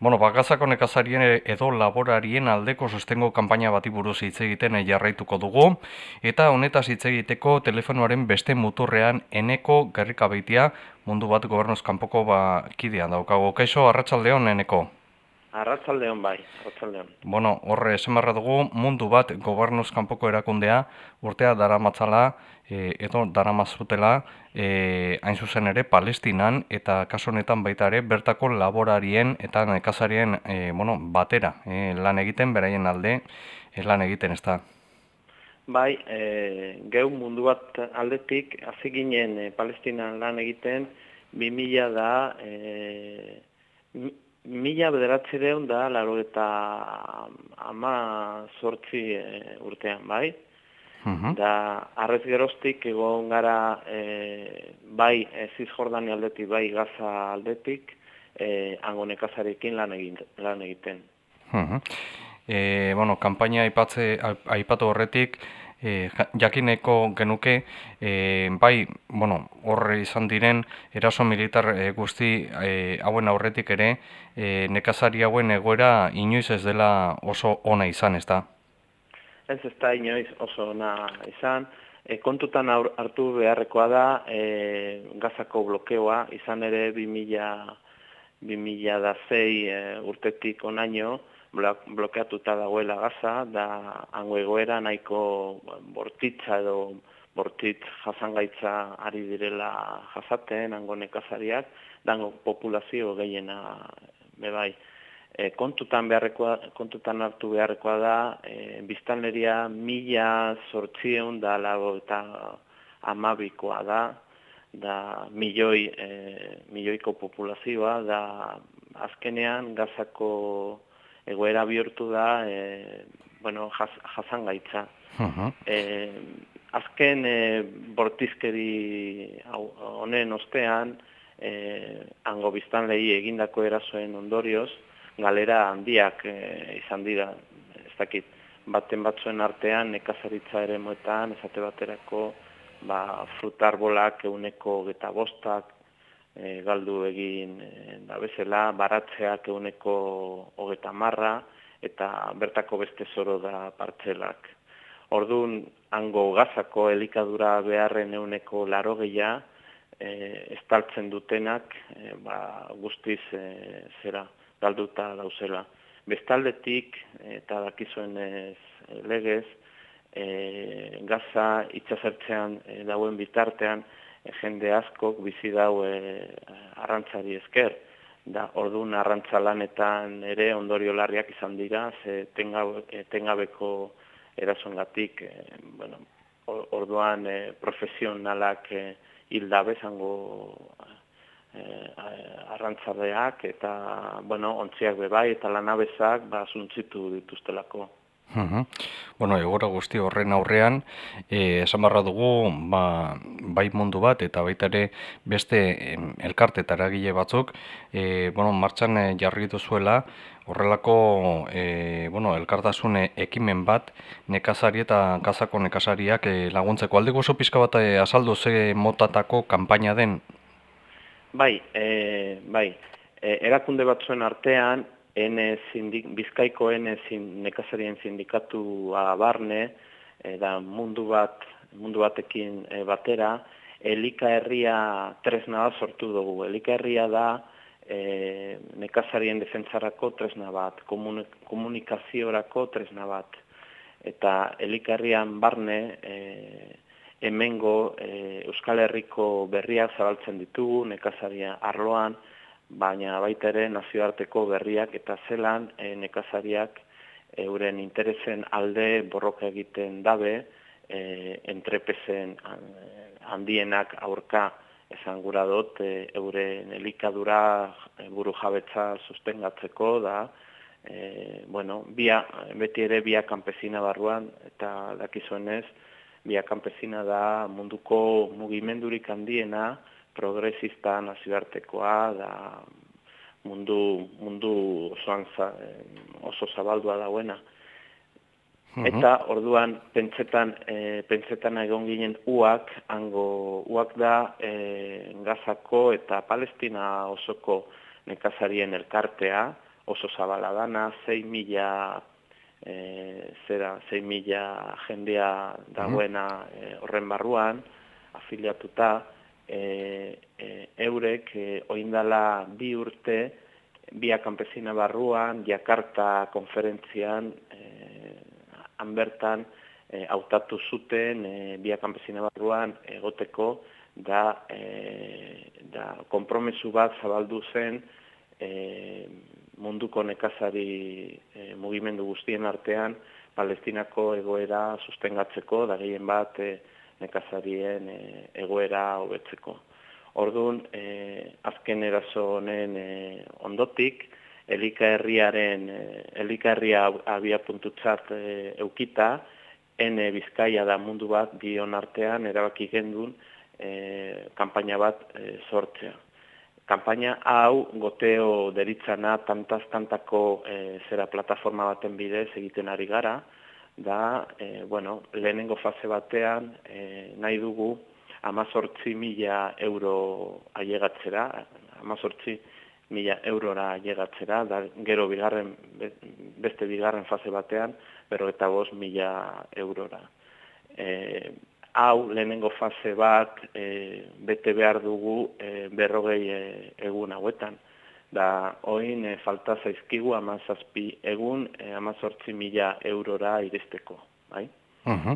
Bueno, bagazako nekazarien edo laborarien aldeko sostengo kanpaina bati buruz hitz egiten jarraituko dugu eta honetaz hitz egiteko telefonoaren beste muturrean eneko gerrikabeitia mundu bat gobernuz kanpoko ba kidea daukago. Kaixo Arratsaldeon eneko. Arratsaldeon bai, arratsaldeon. Bueno, horre esamarra dugu mundu bat gobernuz kanpoko erakundea urtea daramatzala e, edo daramazutela e, hain zuzen ere Palestinan eta kaso honetan baita ere bertako laborarien eta nekazarien e, bueno, batera e, lan egiten beraien alde e, lan egiten ez da. Bai, e, geu mundu bat aldetik hasi ginen e, Palestinan lan egiten 2000 da e, Mila bederatzireun da, laro eta ama sortzi e, urtean, bai? Mhm. Da, arrez geroztik egon gara e, bai e, Zizjordani aldetik, bai Gaza aldetik, e, ango nekazarekin lan, lan egiten. E, bueno, kampaina aipatze, aipatu horretik, e, jakineko genuke e, bai, bueno, horre izan diren eraso militar e, guzti e, hauen aurretik ere e, nekazari hauen egoera inoiz ez dela oso ona izan, ez da? Ez ez da inoiz oso ona izan, e, kontutan hartu beharrekoa da e, gazako blokeoa, izan ere 2000 2006 e, urtetik onaino, blokeatuta dagoela gaza, da hango egoera nahiko bortitza edo bortitz jasangaitza ari direla jasaten, hango nekazariak, dango populazio gehiena bebai. E, kontutan, beharrekoa, kontutan hartu beharrekoa da, e, biztanleria mila sortzieun da lago eta amabikoa da, da milioi, e, milioiko populazioa, da azkenean gazako egoera bihurtu da e, bueno, jasan gaitza. E, azken e, bortizkeri honen ostean, e, ango biztan lehi egindako erasoen ondorioz, galera handiak e, izan dira, ez dakit, baten batzuen artean, nekazaritza ere moetan, ezate baterako, ba, frutarbolak euneko geta bostak, e, galdu egin e, da bezala, baratzeak euneko hogeta marra, eta bertako beste zoro da partzelak. Orduan, hango gazako elikadura beharren euneko laro geia, e, estaltzen dutenak, e, ba, guztiz e, zera, galduta dauzela. Bestaldetik, eta dakizuen ez, legez, e, gaza itxasertzean e, dauen bitartean, e, jende askok bizi dau e, arrantzari esker. Da ordun arrantzalanetan ere ondorio larriak izan dira ze tengabeko erasongatik e, bueno orduan e, profesionalak e, hilda bezango e, arrantzareak eta bueno ontziak bebai eta lanabezak ba suntzitu dituztelako Uh Bueno, egora guzti horren aurrean, eh, esan barra dugu, ba, bai mundu bat, eta baita ere beste elkarte eta eragile batzuk, eh, bueno, martxan eh, jarri duzuela, horrelako eh, bueno, elkartasun ekimen bat, nekazari eta kazako nekazariak eh, laguntzeko. Alde gozo pizka bat eh, azaldu ze motatako kanpaina den? Bai, eh, bai. Eh, erakunde batzuen artean, N sindik, bizkaiko N zin, nekazarien sindikatu barne, e, da mundu bat mundu batekin e, batera, elika herria tresna bat sortu dugu. Elika herria da e, nekazarien defentsarako tresna bat, komunikaziorako tresna bat. Eta elika herrian barne, e, hemengo e, Euskal Herriko berriak zabaltzen ditugu, nekazaria arloan, baina baita ere nazioarteko berriak eta zelan e, nekazariak euren interesen alde borroka egiten dabe e, entrepesen handienak aurka esan gura dut e, euren elikadura buru jabetza sustengatzeko da e, bueno, bia, beti ere bia kanpesina barruan eta dakizuenez bia kanpesina da munduko mugimendurik handiena progresista nazioartekoa da mundu mundu osoan za, oso zabaldua dauena. Eta orduan pentsetan e, pentsetan egon ginen uak hango uak da e, Gazako eta Palestina osoko nekazarien elkartea oso zabala dana, 6 mila e, zera, 6 mila jendea dagoena e, horren barruan, afiliatuta, e, e, eurek e, oindala bi urte, bia kanpesina barruan, Jakarta konferentzian, e, hanbertan, e, hautatu zuten e, bia kanpesina barruan egoteko, da, e, da kompromesu bat zabaldu zen e, munduko nekazari e, mugimendu guztien artean Palestinako egoera sustengatzeko, da gehien bat e, nekazarien e, egoera hobetzeko. Orduan, e, azken eraso honen e, ondotik, elika herriaren, e, elika herria abia puntutzat e, eukita, ene bizkaia da mundu bat dion artean erabaki gendun, e, kanpaina bat e, sortzea. Kanpaina hau goteo deritzana tantaz tantako e, zera plataforma baten bidez egiten ari gara, da, e, bueno, lehenengo fase batean e, nahi dugu amazortzi mila euro aiegatzera, amazortzi mila eurora aiegatzera, da, gero bigarren, beste bigarren fase batean, bero eta bost mila eurora. E, hau lehenengo fase bat e, bete behar dugu e, berrogei e, egun hauetan. Da, oin e, falta zaizkigu amazazpi egun e, amazortzi mila eurora iristeko. Bai?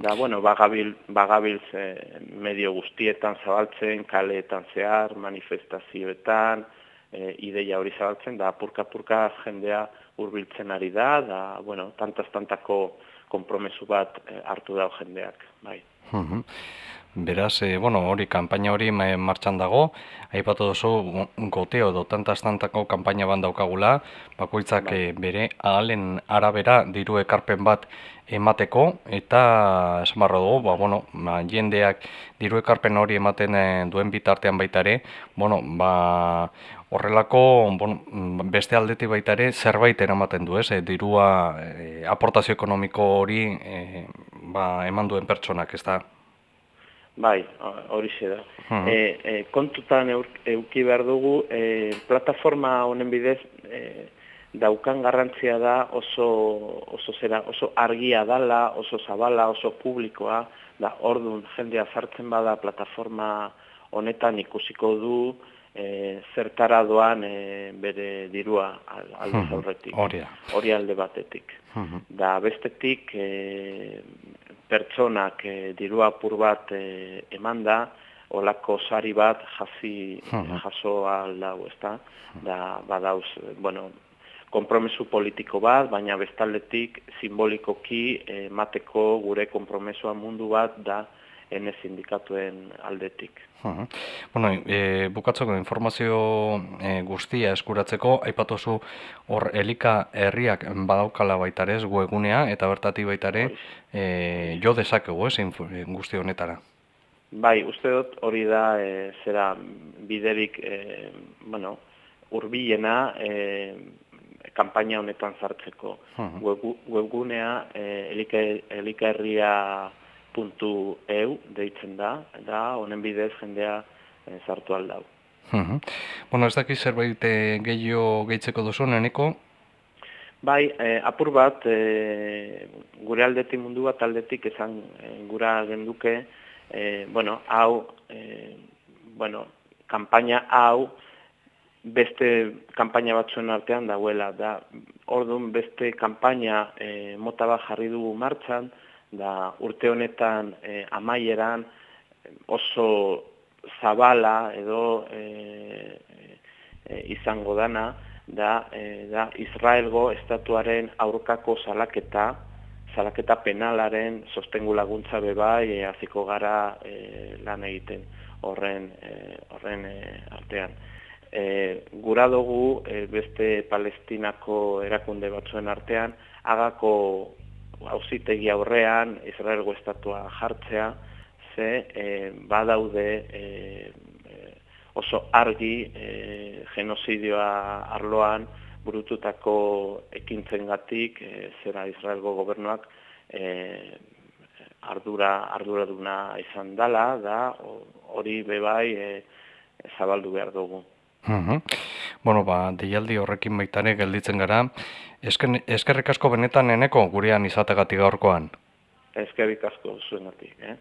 Da, bueno, bagabil, bagabil medio guztietan zabaltzen, kaleetan zehar, manifestazioetan, e, ideia hori zabaltzen, da, purka-purka jendea hurbiltzen ari da, da, bueno, tantaz-tantako kompromesu bat e, hartu da jendeak. Bai. Beraz, e, bueno, hori kanpaina hori martxan dago, aipatu duzu goteo edo tantastantako kanpaina ban daukagula, bakoitzak. Eh, bere ahalen arabera diru ekarpen bat emateko, eta esan barra dugu, ba, bueno, ba, jendeak diru ekarpen hori ematen eh, duen bitartean baita ere, bueno, ba, horrelako bueno, beste aldeti baita ere zerbait eramaten du, ez? dirua aportazio ekonomiko hori ba, eman duen pertsonak, ez da? Bai, hori da. Uh e, kontutan euki behar dugu, e, plataforma honen bidez e, daukan garrantzia da oso, oso, zera, oso argia dala, oso zabala, oso publikoa, da ordun jendea zartzen bada plataforma honetan ikusiko du, e, zertara doan e, bere dirua alde zaurretik. Hori alde batetik. Da bestetik e, pertsonak e, dirua apur bat e, eman da, olako sari bat jasi, jaso aldau, ezta? Da, badauz, bueno, kompromesu politiko bat, baina bestaldetik simbolikoki emateko gure kompromesua mundu bat da, ene sindikatuen aldetik. Bueno, e, bukatzeko informazio e, guztia eskuratzeko, aipatuzu hor elika herriak badaukala baitarez guegunea, eta bertati baitare e, jo dezakegu ez guzti honetara. Bai, uste dut hori da e, zera biderik e, bueno, urbilena e, kampaina honetan zartzeko. Uh Webgunea e, elika, elika herria puntu eu deitzen da, da honen bidez jendea e, sartu aldau. Bueno, ez dakiz zerbait e, gehiago gehitzeko duzu, neneko? Bai, e, apur bat, e, gure aldetik mundu bat aldetik esan e, gura genduke, e, bueno, hau, e, bueno, kampaina hau, beste kampaina batzuen artean dagoela, da, orduan beste kampaina e, mota bat jarri dugu martxan, da urte honetan e, amaieran oso zabala edo e, e, izango dana da, e, da Israelgo estatuaren aurkako salaketa salaketa penalaren sostengu laguntza bebai e, aziko gara e, lan egiten horren, e, horren e, artean. E, gura dugu e, beste palestinako erakunde batzuen artean agako hauzitegi aurrean Israelgo estatua jartzea, ze e, badaude e, oso argi e, genozidioa arloan burututako ekintzengatik e, zera Israelgo gobernuak e, ardura arduraduna izan dala da hori bebai e, zabaldu behar dugu. Bueno, ba, deialdi horrekin baitare gelditzen gara. Esken, eskerrik asko benetan eneko gurean izategatik gaurkoan. Ezkerrik asko zuenatik, eh?